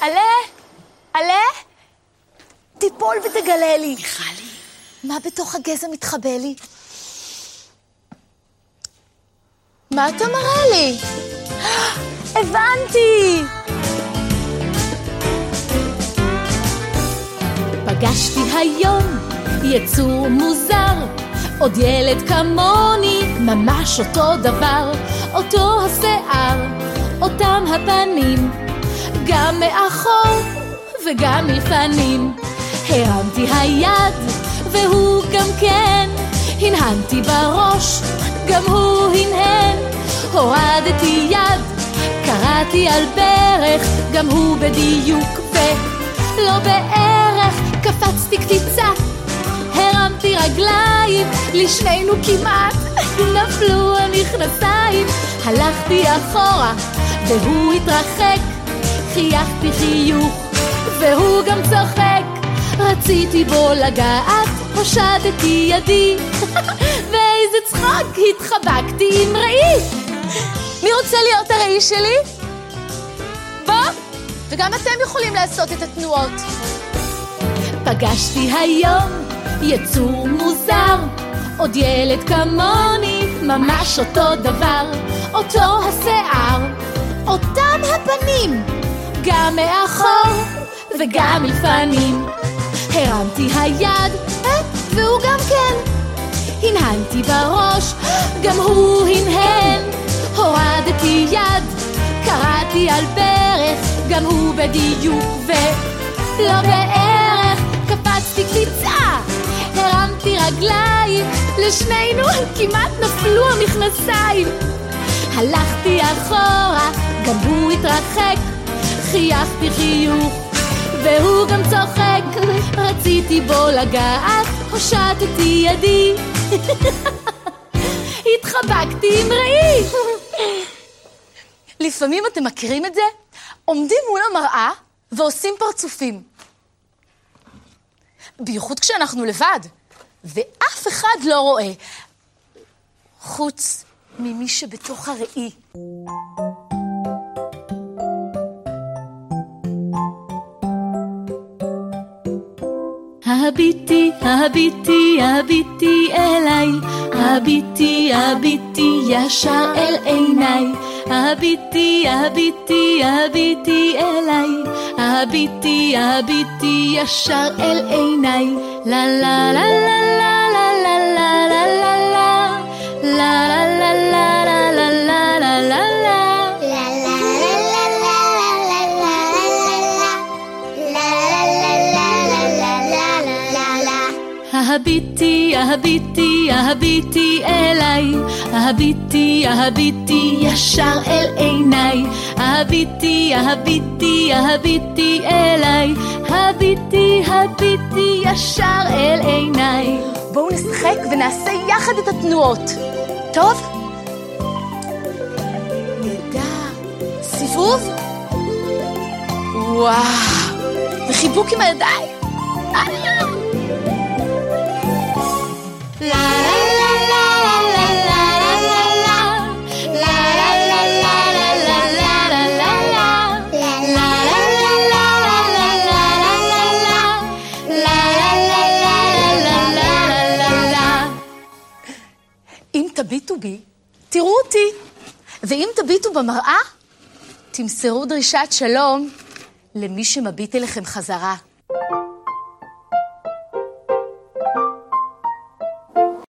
עלה? עלה? תיפול ותגלה לי. מיכלי. מה בתוך הגזע מתחבא לי? מה אתה מראה לי? הבנתי! פגשתי היום יצור מוזר, עוד ילד כמוני, ממש אותו דבר, אותו השיער, אותם הפנים, גם מאחור וגם מלפנים. הרמתי היד, והוא גם כן, הנהנתי בראש, גם הוא הנהן. הורדתי יד, קראתי על ברך, גם הוא בדיוק ולא בערך. קפצתי קפיצה, הרמתי רגליים, לשנינו כמעט נפלו המכנסיים. הלכתי אחורה, והוא התרחק, חייכתי חיוך, והוא גם צוחק. רציתי בו לגעת, הושטתי ידי, ואיזה צחוק, התחבקתי עם ראי. מי רוצה להיות הראי שלי? בוא, וגם אתם יכולים לעשות את התנועות. פגשתי היום יצור מוזר, עוד ילד כמוני, ממש אותו דבר, אותו השיער, אותם הפנים, גם מאחור וגם מלפנים. הרמתי היד, והוא גם כן. הנהנתי בראש, גם הוא הנהן. הורדתי יד, קראתי על ברך, גם הוא בדיוק ולא בערך. קפצתי קפיצה, הרמתי רגליים, לשנינו כמעט נפלו המכנסיים. הלכתי אחורה, גם הוא התרחק, חייכתי חיוך. והוא גם צוחק, רציתי בו לגעת, הושטתי ידי. התחבקתי עם ראי. לפעמים אתם מכירים את זה? עומדים מול המראה ועושים פרצופים. בייחוד כשאנחנו לבד, ואף אחד לא רואה, חוץ ממי שבתוך הראי. הביטי, הביטי, הביטי אליי, הביטי, הביטי ישר אל עיניי, הביטי, הביטי, הביטי אליי, הביטי, הביטי ישר אל עיניי, לה לה לה הביטי, הביטי, הביטי אליי, הביטי, הביטי ישר אל עיניי, הביטי, הביטי, הביטי אליי, הביטי, הביטי ישר אל עיניי. בואו נשחק ונעשה יחד את התנועות. טוב? נהדר. סיבוב? וואו. וחיבוק עם הידיים. תביטו בי, תראו אותי. ואם תביטו במראה, תמסרו דרישת שלום למי שמביט אליכם חזרה.